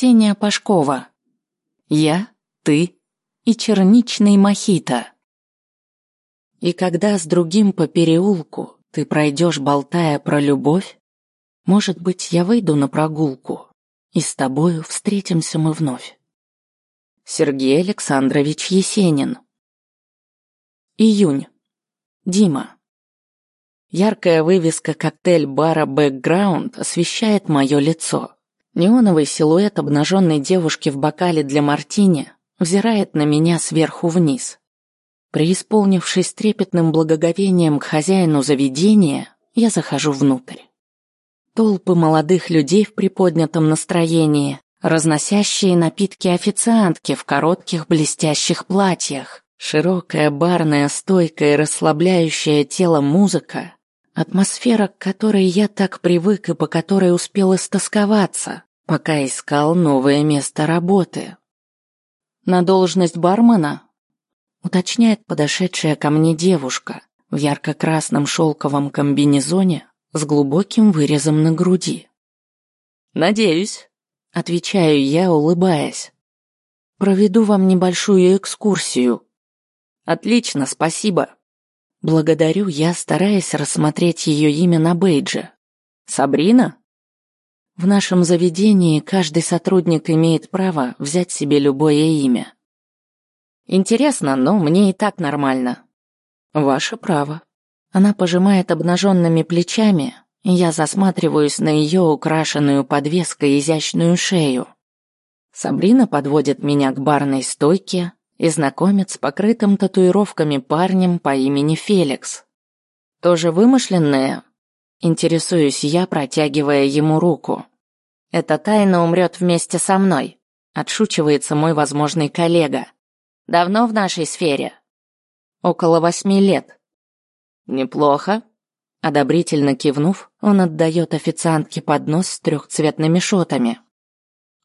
Ксения Пашкова. Я, ты и черничный мохито. И когда с другим по переулку ты пройдешь, болтая про любовь, может быть, я выйду на прогулку, и с тобою встретимся мы вновь. Сергей Александрович Есенин. Июнь. Дима. Яркая вывеска коктейль-бара «Бэкграунд» освещает мое лицо. Неоновый силуэт обнаженной девушки в бокале для мартини взирает на меня сверху вниз. Преисполнившись трепетным благоговением к хозяину заведения, я захожу внутрь. Толпы молодых людей в приподнятом настроении, разносящие напитки официантки в коротких блестящих платьях, широкая барная стойка и расслабляющая тело музыка, атмосфера, к которой я так привык и по которой успел истосковаться, пока искал новое место работы. На должность бармена уточняет подошедшая ко мне девушка в ярко-красном шелковом комбинезоне с глубоким вырезом на груди. «Надеюсь», — отвечаю я, улыбаясь. «Проведу вам небольшую экскурсию». «Отлично, спасибо». Благодарю я, стараясь рассмотреть ее имя на бейдже. «Сабрина?» В нашем заведении каждый сотрудник имеет право взять себе любое имя. Интересно, но мне и так нормально. Ваше право. Она пожимает обнаженными плечами, и я засматриваюсь на ее украшенную подвеской изящную шею. Сабрина подводит меня к барной стойке и знакомит с покрытым татуировками парнем по имени Феликс. Тоже вымышленное? Интересуюсь я, протягивая ему руку. Эта тайна умрет вместе со мной, отшучивается мой возможный коллега. Давно в нашей сфере? Около восьми лет. Неплохо. Одобрительно кивнув, он отдает официантке поднос с трехцветными шотами.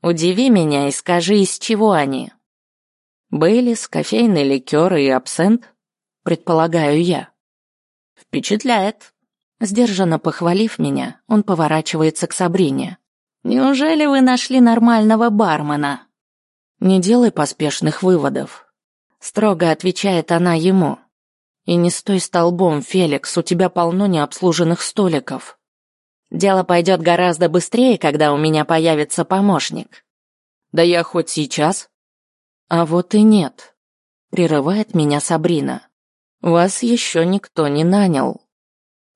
Удиви меня и скажи, из чего они. Бейлис, кофейный ликер и абсент, предполагаю я. Впечатляет. Сдержанно похвалив меня, он поворачивается к Сабрине. Неужели вы нашли нормального бармена? Не делай поспешных выводов. Строго отвечает она ему. И не стой столбом, Феликс, у тебя полно необслуженных столиков. Дело пойдет гораздо быстрее, когда у меня появится помощник. Да я хоть сейчас. А вот и нет. Прерывает меня Сабрина. Вас еще никто не нанял.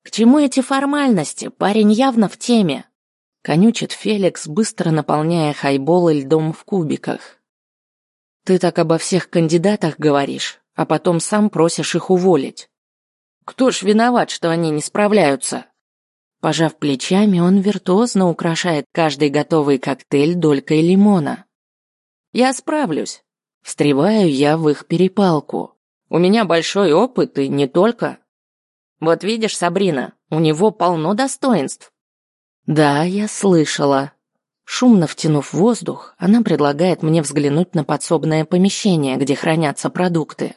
К чему эти формальности? Парень явно в теме. Конючит Феликс, быстро наполняя хайболы льдом в кубиках. Ты так обо всех кандидатах говоришь, а потом сам просишь их уволить. Кто ж виноват, что они не справляются? Пожав плечами, он виртуозно украшает каждый готовый коктейль долькой лимона. Я справлюсь. Встреваю я в их перепалку. У меня большой опыт и не только. Вот видишь, Сабрина, у него полно достоинств. Да, я слышала, Шумно втянув воздух, она предлагает мне взглянуть на подсобное помещение, где хранятся продукты.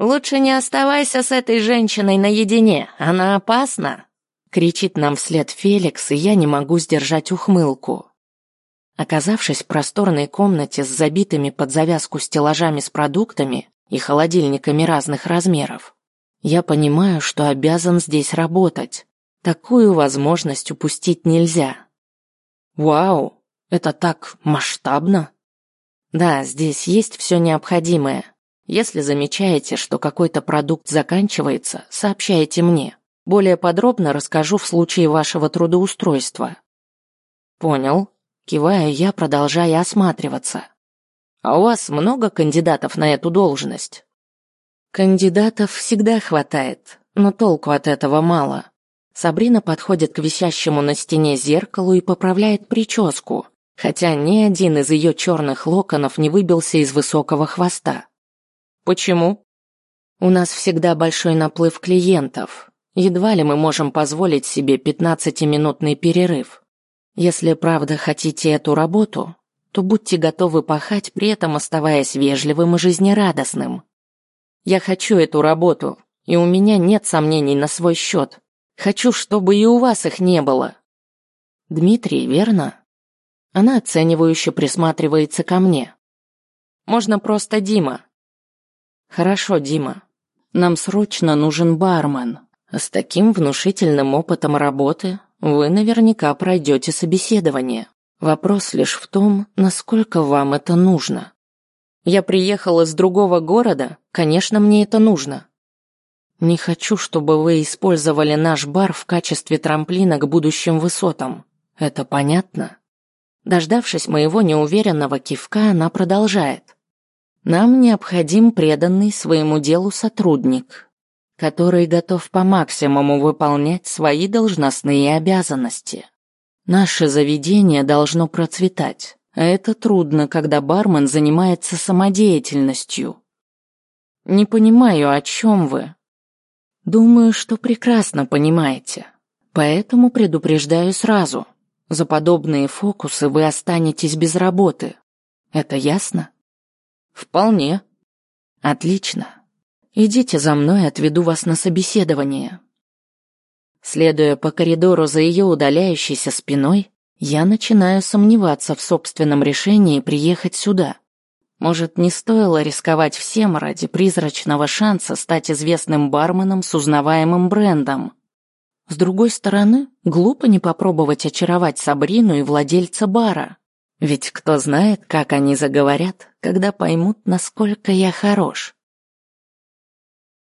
«Лучше не оставайся с этой женщиной наедине, она опасна!» Кричит нам вслед Феликс, и я не могу сдержать ухмылку. Оказавшись в просторной комнате с забитыми под завязку стеллажами с продуктами и холодильниками разных размеров, я понимаю, что обязан здесь работать. Такую возможность упустить нельзя. Вау, это так масштабно. Да, здесь есть все необходимое. Если замечаете, что какой-то продукт заканчивается, сообщайте мне. Более подробно расскажу в случае вашего трудоустройства. Понял. Кивая, я продолжаю осматриваться. А у вас много кандидатов на эту должность? Кандидатов всегда хватает, но толку от этого мало. Сабрина подходит к висящему на стене зеркалу и поправляет прическу, хотя ни один из ее черных локонов не выбился из высокого хвоста. Почему? У нас всегда большой наплыв клиентов. Едва ли мы можем позволить себе пятнадцатиминутный перерыв. Если правда хотите эту работу, то будьте готовы пахать, при этом оставаясь вежливым и жизнерадостным. Я хочу эту работу, и у меня нет сомнений на свой счет. Хочу, чтобы и у вас их не было. Дмитрий, верно? Она оценивающе присматривается ко мне. Можно просто Дима. Хорошо, Дима. Нам срочно нужен бармен. С таким внушительным опытом работы вы наверняка пройдете собеседование. Вопрос лишь в том, насколько вам это нужно. Я приехал из другого города, конечно, мне это нужно. Не хочу, чтобы вы использовали наш бар в качестве трамплина к будущим высотам. Это понятно? Дождавшись моего неуверенного кивка, она продолжает. Нам необходим преданный своему делу сотрудник, который готов по максимуму выполнять свои должностные обязанности. Наше заведение должно процветать, а это трудно, когда бармен занимается самодеятельностью. Не понимаю, о чем вы. Думаю, что прекрасно понимаете. Поэтому предупреждаю сразу. За подобные фокусы вы останетесь без работы. Это ясно? Вполне. Отлично. Идите за мной, отведу вас на собеседование. Следуя по коридору за ее удаляющейся спиной, я начинаю сомневаться в собственном решении приехать сюда. Может, не стоило рисковать всем ради призрачного шанса стать известным барменом с узнаваемым брендом. С другой стороны, глупо не попробовать очаровать Сабрину и владельца бара. Ведь кто знает, как они заговорят, когда поймут, насколько я хорош.